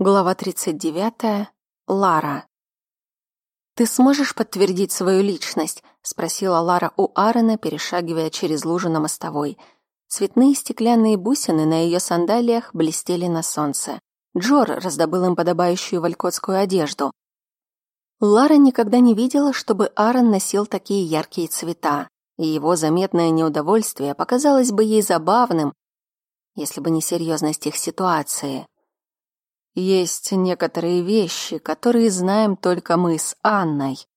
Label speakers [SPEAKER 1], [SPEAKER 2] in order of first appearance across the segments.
[SPEAKER 1] Глава 39. Лара. «Ты сможешь подтвердить свою личность?» — спросила Лара у Аарона, перешагивая через лужу на мостовой. Цветные стеклянные бусины на ее сандалиях блестели на солнце. Джор раздобыл им подобающую валькотскую одежду. Лара никогда не видела, чтобы Аарон носил такие яркие цвета, и его заметное неудовольствие показалось бы ей забавным, если бы не серьезность их ситуации. Есть некоторые вещи, которые знаем только мы с Анной.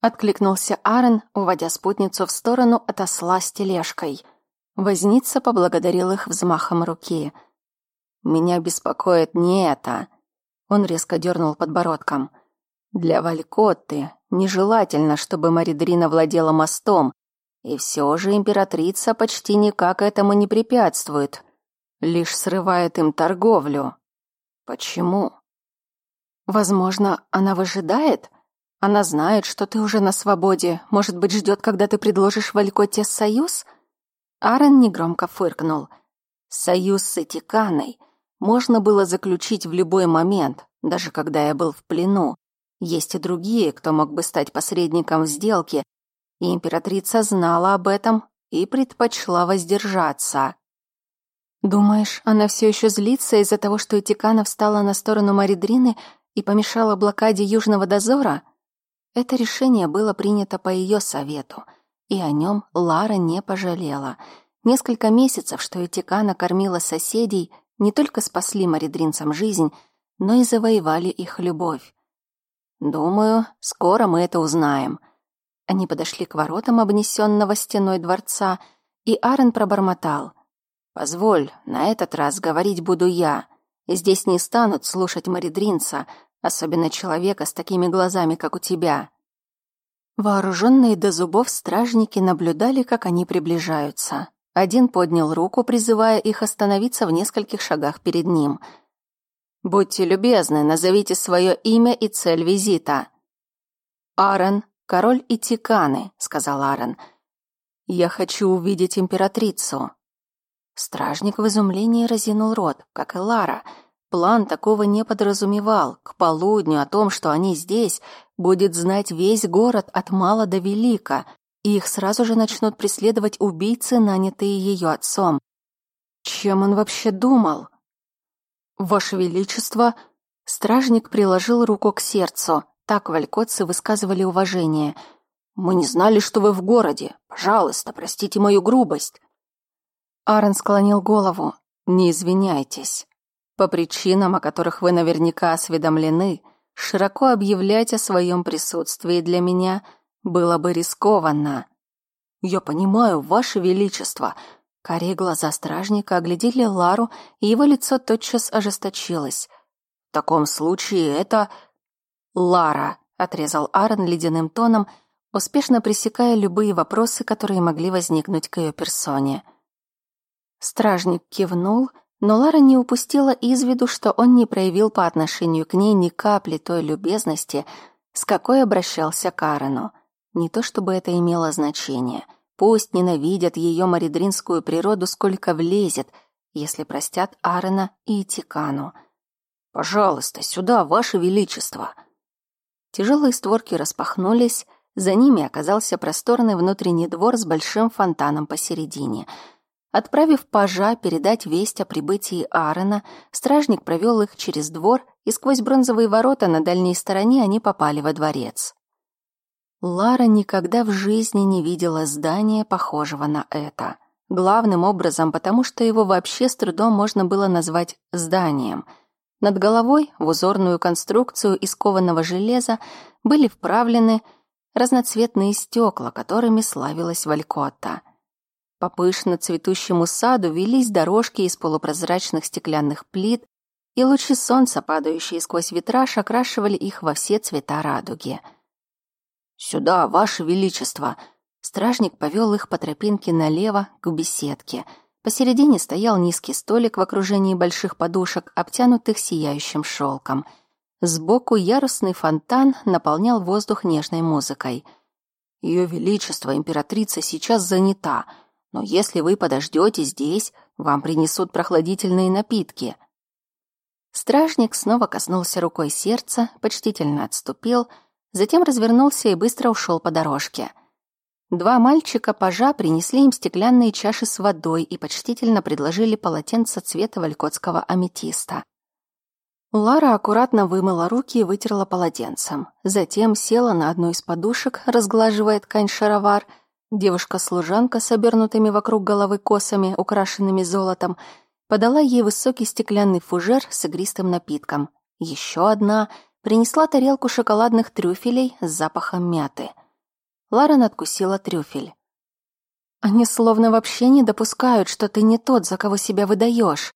[SPEAKER 1] Откликнулся Аарон, уводя спутницу в сторону от осла с тележкой. Возница поблагодарил их взмахом руки. «Меня беспокоит не это». Он резко дернул подбородком. «Для Валькотты нежелательно, чтобы Маридрина владела мостом, и все же императрица почти никак этому не препятствует, лишь срывает им торговлю. Почему? Возможно, она выжидает? Она знает, что ты уже на свободе. Может быть, ждет, когда ты предложишь Валькоте союз? Аарон негромко фыркнул. Союз с Этиканой можно было заключить в любой момент, даже когда я был в плену. Есть и другие, кто мог бы стать посредником в сделке, и императрица знала об этом и предпочла воздержаться. Думаешь, она все еще злится из-за того, что Этикана встала на сторону Маридрины и помешала блокаде Южного дозора? Это решение было принято по ее совету, и о нем Лара не пожалела. Несколько месяцев, что Этикана кормила соседей, не только спасли маридринцам жизнь, но и завоевали их любовь. Думаю, скоро мы это узнаем. Они подошли к воротам обнесенного стеной дворца, и Аарон пробормотал. Позволь, на этот раз говорить буду я. Здесь не станут слушать Маридринца, особенно человека с такими глазами, как у тебя. Вооруженные до зубов стражники наблюдали, как они приближаются. Один поднял руку, призывая их остановиться в нескольких шагах перед ним. «Будьте любезны, назовите свое имя и цель визита». «Аарон, король Итиканы», — сказал Аарон. «Я хочу увидеть императрицу». Стражник в изумлении разинул рот, как и Лара. План такого не подразумевал. К полудню о том, что они здесь, будет знать весь город от мала до велика, и их сразу же начнут преследовать убийцы, нанятые ее отцом. Чем он вообще думал? «Ваше Величество!» Стражник приложил руку к сердцу. Так валькотцы высказывали уважение. «Мы не знали, что вы в городе. Пожалуйста, простите мою грубость». Аарон склонил голову. «Не извиняйтесь. По причинам, о которых вы наверняка осведомлены, широко объявлять о своем присутствии для меня было бы рискованно». «Я понимаю, Ваше Величество!» Карие глаза стражника оглядели Лару, и его лицо тотчас ожесточилось. «В таком случае это...» «Лара!» — отрезал Аарон ледяным тоном, успешно пресекая любые вопросы, которые могли возникнуть к ее персоне. Стражник кивнул, но Лара не упустила из виду, что он не проявил по отношению к ней ни капли той любезности, с какой обращался к Аарону. Не то чтобы это имело значение. Пусть ненавидят ее маридринскую природу, сколько влезет, если простят Аарона и Тикану. «Пожалуйста, сюда, Ваше Величество!» Тяжелые створки распахнулись, за ними оказался просторный внутренний двор с большим фонтаном посередине — Отправив пажа передать весть о прибытии Аарона, стражник провел их через двор, и сквозь бронзовые ворота на дальней стороне они попали во дворец. Лара никогда в жизни не видела здания, похожего на это. Главным образом, потому что его вообще с трудом можно было назвать зданием. Над головой в узорную конструкцию из кованого железа были вправлены разноцветные стекла, которыми славилась Валькотта. По пышно цветущему саду велись дорожки из полупрозрачных стеклянных плит, и лучи солнца, падающие сквозь витраж, окрашивали их во все цвета радуги. «Сюда, Ваше Величество!» Стражник повел их по тропинке налево к беседке. Посередине стоял низкий столик в окружении больших подушек, обтянутых сияющим шелком. Сбоку ярусный фонтан наполнял воздух нежной музыкой. «Ее Величество, императрица, сейчас занята», но если вы подождете здесь, вам принесут прохладительные напитки». Стражник снова коснулся рукой сердца, почтительно отступил, затем развернулся и быстро ушел по дорожке. Два мальчика-пажа принесли им стеклянные чаши с водой и почтительно предложили полотенце цвета валькотского аметиста. Лара аккуратно вымыла руки и вытерла полотенцем. Затем села на одну из подушек, разглаживая ткань-шаровар. Девушка-служанка с обернутыми вокруг головы косами, украшенными золотом, подала ей высокий стеклянный фужер с игристым напитком. Еще одна принесла тарелку шоколадных трюфелей с запахом мяты. Лара надкусила трюфель. «Они словно вообще не допускают, что ты не тот, за кого себя выдаешь.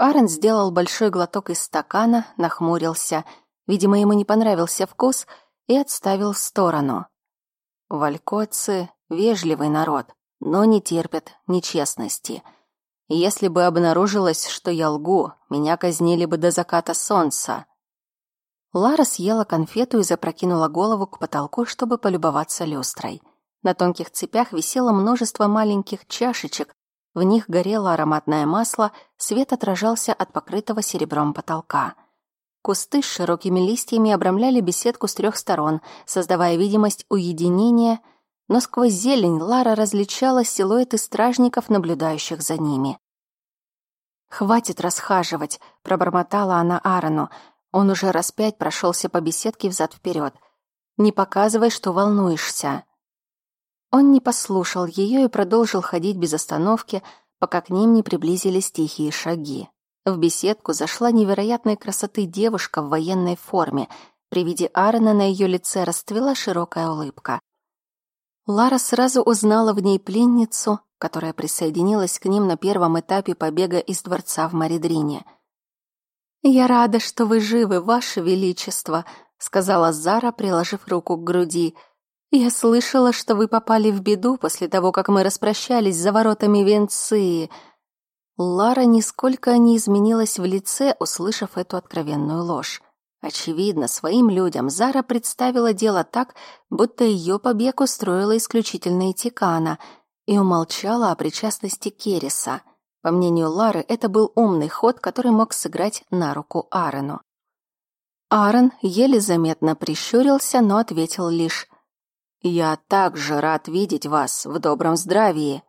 [SPEAKER 1] Аарон сделал большой глоток из стакана, нахмурился. Видимо, ему не понравился вкус и отставил в сторону. Валькотцы — вежливый народ, но не терпят нечестности. Если бы обнаружилось, что я лгу, меня казнили бы до заката солнца. Лара съела конфету и запрокинула голову к потолку, чтобы полюбоваться люстрой. На тонких цепях висело множество маленьких чашечек, в них горело ароматное масло, свет отражался от покрытого серебром потолка. Кусты с широкими листьями обрамляли беседку с трех сторон, создавая видимость уединения, но сквозь зелень Лара различала силуэты стражников, наблюдающих за ними. «Хватит расхаживать», — пробормотала она Аарону. Он уже раз пять прошелся по беседке взад-вперед. «Не показывай, что волнуешься». Он не послушал ее и продолжил ходить без остановки, пока к ним не приблизились тихие шаги. В беседку зашла невероятной красоты девушка в военной форме. При виде Аарона на ее лице расцвела широкая улыбка. Лара сразу узнала в ней пленницу, которая присоединилась к ним на первом этапе побега из дворца в Маридрине. «Я рада, что вы живы, Ваше Величество», — сказала Зара, приложив руку к груди — «Я слышала, что вы попали в беду после того, как мы распрощались за воротами Венции». Лара нисколько не изменилась в лице, услышав эту откровенную ложь. Очевидно, своим людям Зара представила дело так, будто ее побег устроила исключительно Этикана и умолчала о причастности Кереса. По мнению Лары, это был умный ход, который мог сыграть на руку Аарону. Аарон еле заметно прищурился, но ответил лишь я также рад видеть вас в добром здравии.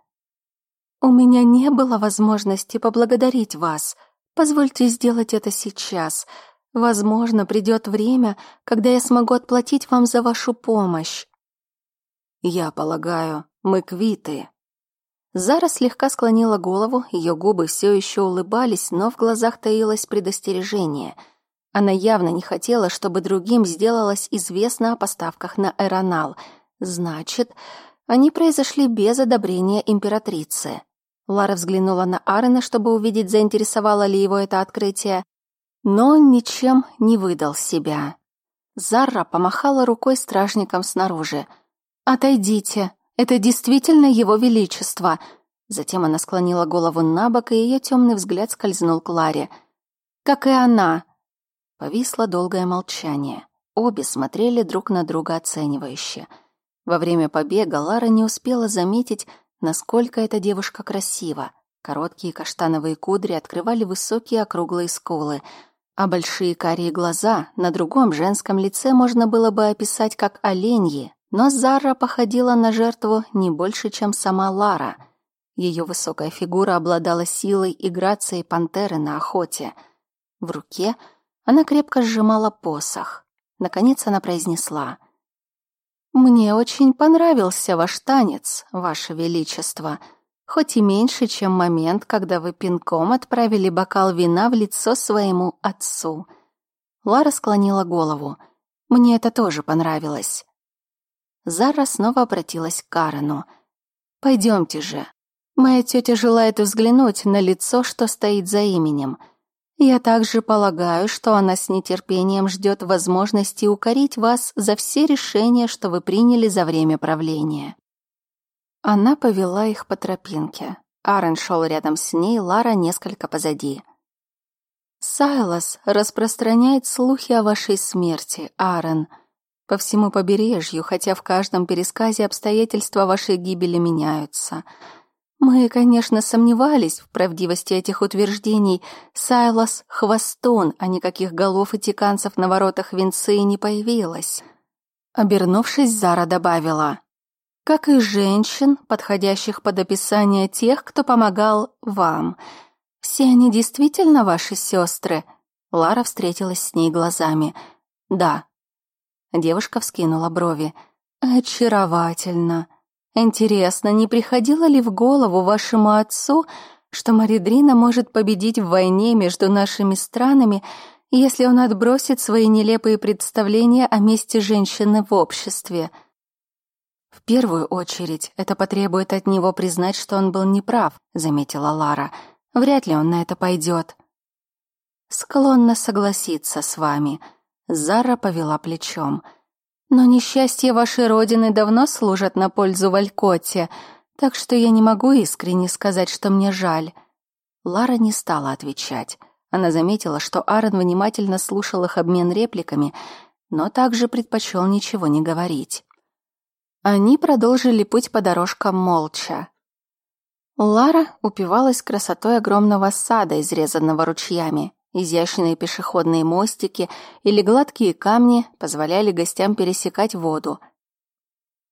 [SPEAKER 1] У меня не было возможности поблагодарить вас. Позвольте сделать это сейчас. Возможно, придет время, когда я смогу отплатить вам за вашу помощь. Я полагаю, мы квиты. Зара слегка склонила голову, ее губы все еще улыбались, но в глазах таилось предостережение. Она явно не хотела, чтобы другим сделалось известно о поставках на Эронал — Значит, они произошли без одобрения императрицы. Лара взглянула на Аарона, чтобы увидеть, заинтересовало ли его это открытие, но он ничем не выдал себя. Зарра помахала рукой стражникам снаружи. «Отойдите, это действительно его величество!» Затем она склонила голову на бок, и ее темный взгляд скользнул к Ларе. «Как и она!» Повисло долгое молчание. Обе смотрели друг на друга оценивающе — во время побега Лара не успела заметить, насколько эта девушка красива. Короткие каштановые кудри открывали высокие округлые скулы, а большие карие глаза на другом женском лице можно было бы описать как оленьи, но Зара походила на жертву не больше, чем сама Лара. Ее высокая фигура обладала силой и грацией пантеры на охоте. В руке она крепко сжимала посох. Наконец она произнесла — «Мне очень понравился ваш танец, ваше величество, хоть и меньше, чем момент, когда вы пинком отправили бокал вина в лицо своему отцу». Лара склонила голову. «Мне это тоже понравилось». Зара снова обратилась к Карену. «Пойдемте же. Моя тетя желает взглянуть на лицо, что стоит за именем». Я также полагаю, что она с нетерпением ждет возможности укорить вас за все решения, что вы приняли за время правления. Она повела их по тропинке. Аарон шел рядом с ней, Лара несколько позади. Сайлас распространяет слухи о вашей смерти, Аарон, по всему побережью, хотя в каждом пересказе обстоятельства вашей гибели меняются. Мы, конечно, сомневались в правдивости этих утверждений. Сайлас — хвостун, а никаких голов и тиканцев на воротах Винции не появилось. Обернувшись, Зара добавила. «Как и женщин, подходящих под описание тех, кто помогал вам. Все они действительно ваши сестры?» Лара встретилась с ней глазами. «Да». Девушка вскинула брови. «Очаровательно. Интересно, не приходило ли в голову вашему отцу, что Маридрина может победить в войне между нашими странами, если он отбросит свои нелепые представления о месте женщины в обществе? В первую очередь, это потребует от него признать, что он был неправ, заметила Лара. Вряд ли он на это пойдет. Склонна согласиться с вами. Зара повела плечом. Но несчастья вашей родины давно служат на пользу Валькотте, так что я не могу искренне сказать, что мне жаль. Лара не стала отвечать. Она заметила, что Аарон внимательно слушал их обмен репликами, но также предпочел ничего не говорить. Они продолжили путь по дорожкам молча. Лара упивалась красотой огромного сада, изрезанного ручьями. Изящные пешеходные мостики или гладкие камни позволяли гостям пересекать воду.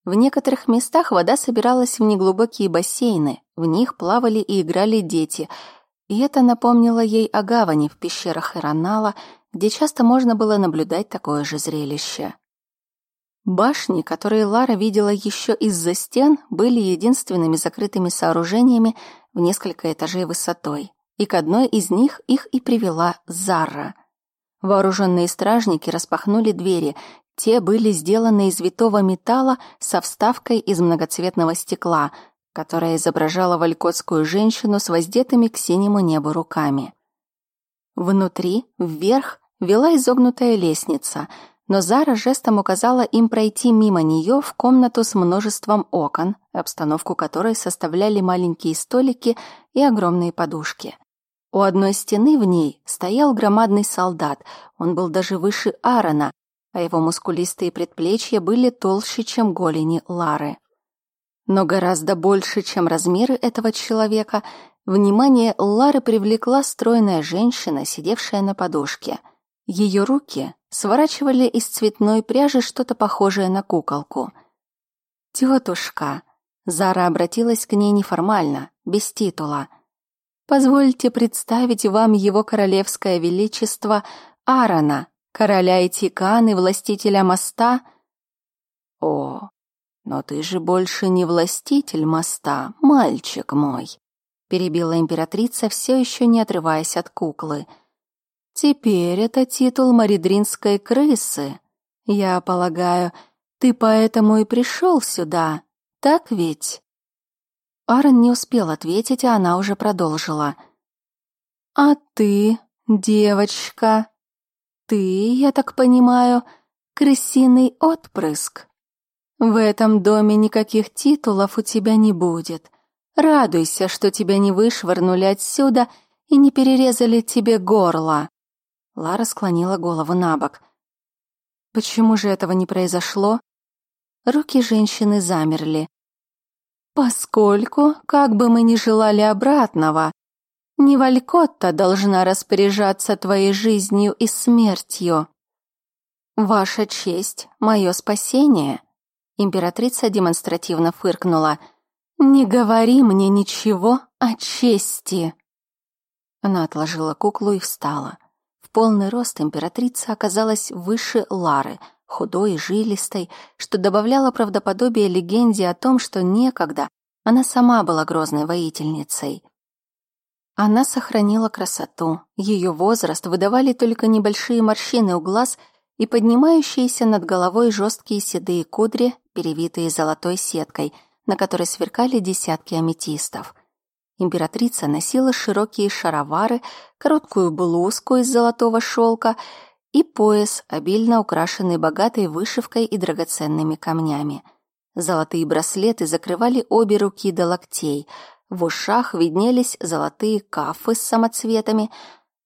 [SPEAKER 1] В некоторых местах вода собиралась в неглубокие бассейны, в них плавали и играли дети, и это напомнило ей о гавани в пещерах Иронала, где часто можно было наблюдать такое же зрелище. Башни, которые Лара видела еще из-за стен, были единственными закрытыми сооружениями в несколько этажей высотой и к одной из них их и привела Зара. Вооруженные стражники распахнули двери. Те были сделаны из витого металла со вставкой из многоцветного стекла, которая изображала валькотскую женщину с воздетыми к синему небу руками. Внутри, вверх, вела изогнутая лестница, но Зара жестом указала им пройти мимо нее в комнату с множеством окон, обстановку которой составляли маленькие столики и огромные подушки. У одной стены в ней стоял громадный солдат, он был даже выше Аарона, а его мускулистые предплечья были толще, чем голени Лары. Но гораздо больше, чем размеры этого человека, внимание Лары привлекла стройная женщина, сидевшая на подушке. Ее руки сворачивали из цветной пряжи что-то похожее на куколку. «Тетушка», Зара обратилась к ней неформально, без титула — Позвольте представить вам его королевское величество Аарона, короля Этиканы, властителя моста. О, но ты же больше не властитель моста, мальчик мой, перебила императрица, все еще не отрываясь от куклы. Теперь это титул маридринской крысы. Я полагаю, ты поэтому и пришел сюда, так ведь? Аарон не успел ответить, а она уже продолжила. «А ты, девочка, ты, я так понимаю, крысиный отпрыск. В этом доме никаких титулов у тебя не будет. Радуйся, что тебя не вышвырнули отсюда и не перерезали тебе горло». Лара склонила голову на бок. «Почему же этого не произошло?» Руки женщины замерли. Поскольку, как бы мы ни желали обратного, не Валькотта должна распоряжаться твоей жизнью и смертью. Ваша честь — мое спасение. Императрица демонстративно фыркнула. Не говори мне ничего о чести. Она отложила куклу и встала. Полный рост императрица оказалась выше Лары — худой и жилистой, что добавляло правдоподобие легенде о том, что некогда она сама была грозной воительницей. Она сохранила красоту, ее возраст выдавали только небольшие морщины у глаз и поднимающиеся над головой жесткие седые кудри, перевитые золотой сеткой, на которой сверкали десятки аметистов. Императрица носила широкие шаровары, короткую блузку из золотого шелка и пояс, обильно украшенный богатой вышивкой и драгоценными камнями. Золотые браслеты закрывали обе руки до локтей, в ушах виднелись золотые кафы с самоцветами,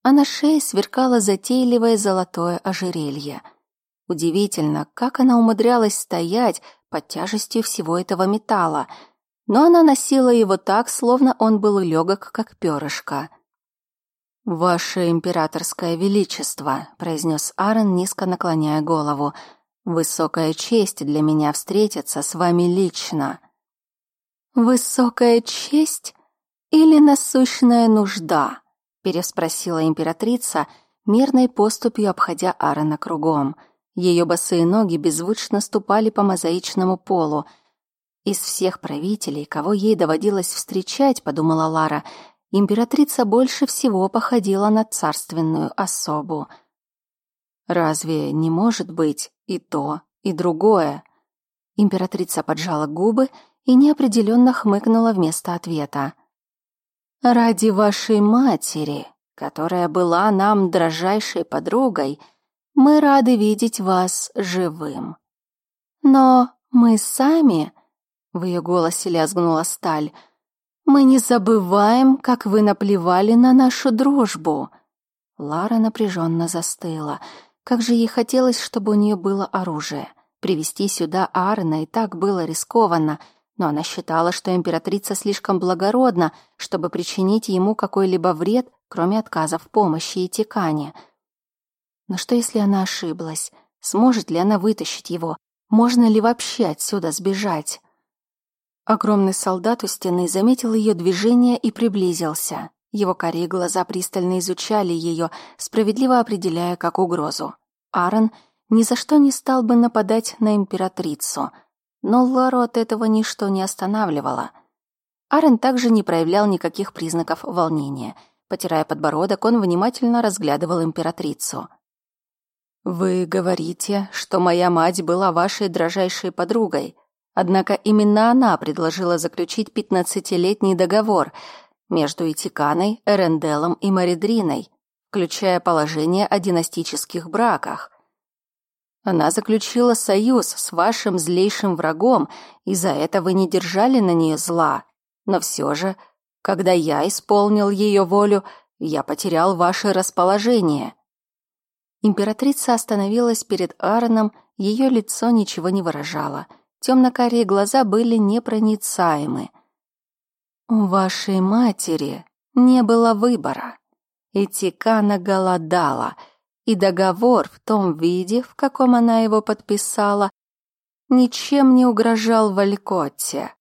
[SPEAKER 1] а на шее сверкало затейливое золотое ожерелье. Удивительно, как она умудрялась стоять под тяжестью всего этого металла. Но она носила его так, словно он был легок, как перышко. «Ваше императорское величество», — произнес Аарон, низко наклоняя голову, — «высокая честь для меня встретиться с вами лично». «Высокая честь или насущная нужда?» — переспросила императрица, мирной поступью обходя Аарона кругом. Ее босые ноги беззвучно ступали по мозаичному полу — из всех правителей, кого ей доводилось встречать, подумала Лара, императрица больше всего походила на царственную особу. Разве не может быть и то, и другое? Императрица поджала губы и неопределенно хмыкнула вместо ответа. Ради вашей матери, которая была нам дрожайшей подругой, мы рады видеть вас живым. Но мы сами в ее голосе лязгнула сталь. «Мы не забываем, как вы наплевали на нашу дружбу». Лара напряженно застыла. Как же ей хотелось, чтобы у нее было оружие. Привести сюда Аарона и так было рискованно, но она считала, что императрица слишком благородна, чтобы причинить ему какой-либо вред, кроме отказа в помощи и текания. Но что, если она ошиблась? Сможет ли она вытащить его? Можно ли вообще отсюда сбежать? Огромный солдат у стены заметил ее движение и приблизился. Его карие глаза пристально изучали ее, справедливо определяя как угрозу. Аарон ни за что не стал бы нападать на императрицу, но Лару от этого ничто не останавливало. Аарон также не проявлял никаких признаков волнения. Потирая подбородок, он внимательно разглядывал императрицу. «Вы говорите, что моя мать была вашей дрожайшей подругой», Однако именно она предложила заключить пятнадцатилетний договор между Итиканой, Эренделом и Маридриной, включая положение о династических браках. Она заключила союз с вашим злейшим врагом, и за это вы не держали на нее зла. Но все же, когда я исполнил ее волю, я потерял ваше расположение. Императрица остановилась перед Аароном, ее лицо ничего не выражало — Темно-карие глаза были непроницаемы. «У вашей матери не было выбора. И Тикана голодала, и договор в том виде, в каком она его подписала, ничем не угрожал Валькотте.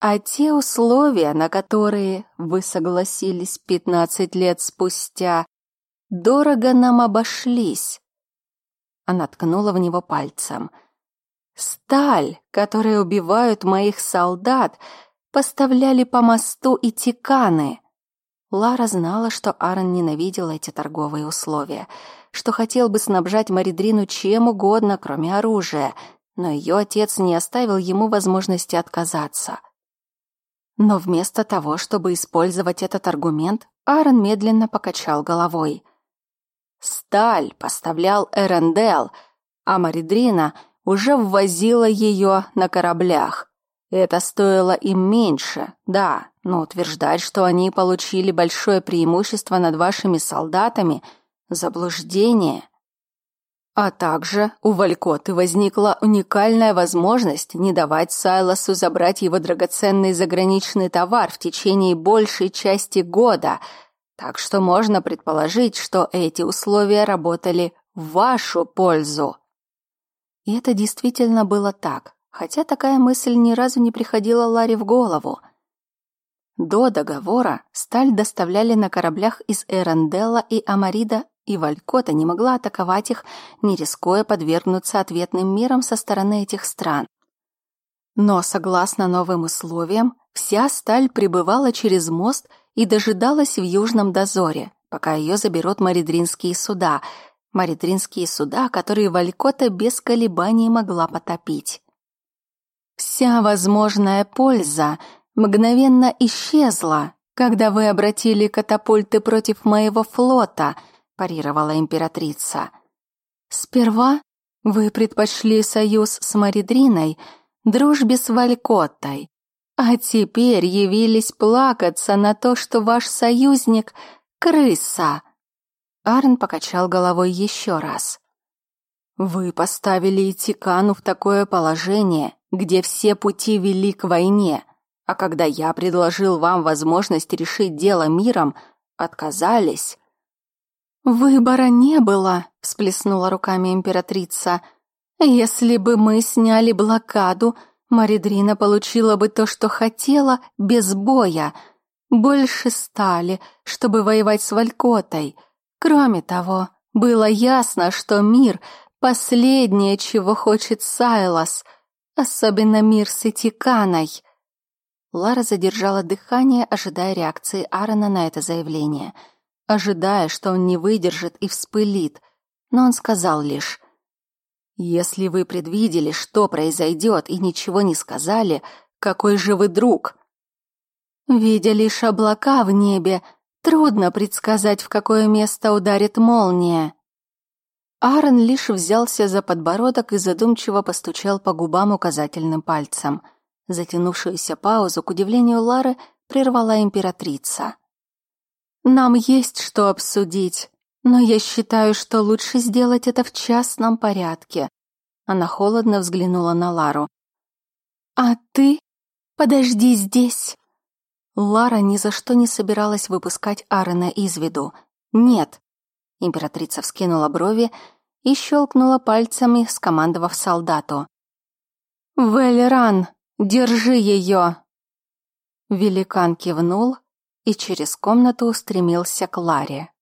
[SPEAKER 1] А те условия, на которые вы согласились пятнадцать лет спустя, дорого нам обошлись. Она ткнула в него пальцем — Сталь, которой убивают моих солдат, поставляли по мосту и тиканы. Лара знала, что Аарон ненавидел эти торговые условия, что хотел бы снабжать Маридрину чем угодно, кроме оружия, но ее отец не оставил ему возможности отказаться. Но вместо того, чтобы использовать этот аргумент, Аарон медленно покачал головой. Сталь поставлял Эрендел, а Маридрина — уже ввозила ее на кораблях. Это стоило им меньше, да, но утверждать, что они получили большое преимущество над вашими солдатами – заблуждение. А также у Валькоты возникла уникальная возможность не давать Сайлосу забрать его драгоценный заграничный товар в течение большей части года, так что можно предположить, что эти условия работали в вашу пользу. И это действительно было так, хотя такая мысль ни разу не приходила Ларе в голову. До договора сталь доставляли на кораблях из Эранделла и Амарида, и Валькота не могла атаковать их, не рискуя подвергнуться ответным мирам со стороны этих стран. Но, согласно новым условиям, вся сталь прибывала через мост и дожидалась в Южном дозоре, пока ее заберут маридринские суда — маритринские суда, которые Валькота без колебаний могла потопить. Вся возможная польза мгновенно исчезла, когда вы обратили катапульты против моего флота, парировала императрица. Сперва вы предпочли союз с Маридриной дружбе с Валькоттой, а теперь явились плакаться на то, что ваш союзник — крыса. Арн покачал головой еще раз. «Вы поставили Итикану в такое положение, где все пути вели к войне. А когда я предложил вам возможность решить дело миром, отказались.
[SPEAKER 2] Выбора не было, всплеснула руками императрица. Если бы мы сняли блокаду, Маридрина получила бы то, что хотела, без боя. Больше стали, чтобы воевать с Валькотой. Кроме того, было ясно, что мир — последнее, чего хочет Сайлас, особенно мир с Этиканой.
[SPEAKER 1] Лара задержала дыхание, ожидая реакции Аарона на это заявление, ожидая, что он не выдержит и вспылит, но он сказал лишь «Если вы предвидели, что произойдет, и ничего не сказали, какой же вы друг?»
[SPEAKER 2] Видя лишь облака в небе, трудно предсказать, в какое место ударит молния.
[SPEAKER 1] Аарон лишь взялся за подбородок и задумчиво постучал по губам указательным пальцем. Затянувшуюся паузу, к удивлению Лары, прервала императрица.
[SPEAKER 2] «Нам есть что обсудить. Но я считаю, что лучше сделать это в частном порядке. Она холодно взглянула на Лару. А ты подожди здесь.
[SPEAKER 1] Лара ни за что не собиралась выпускать Арена из виду. Нет. Императрица вскинула брови и щелкнула пальцами, скомандовав солдату.
[SPEAKER 2] «Велеран, держи ее!»
[SPEAKER 1] Великан кивнул и через комнату устремился к Ларе.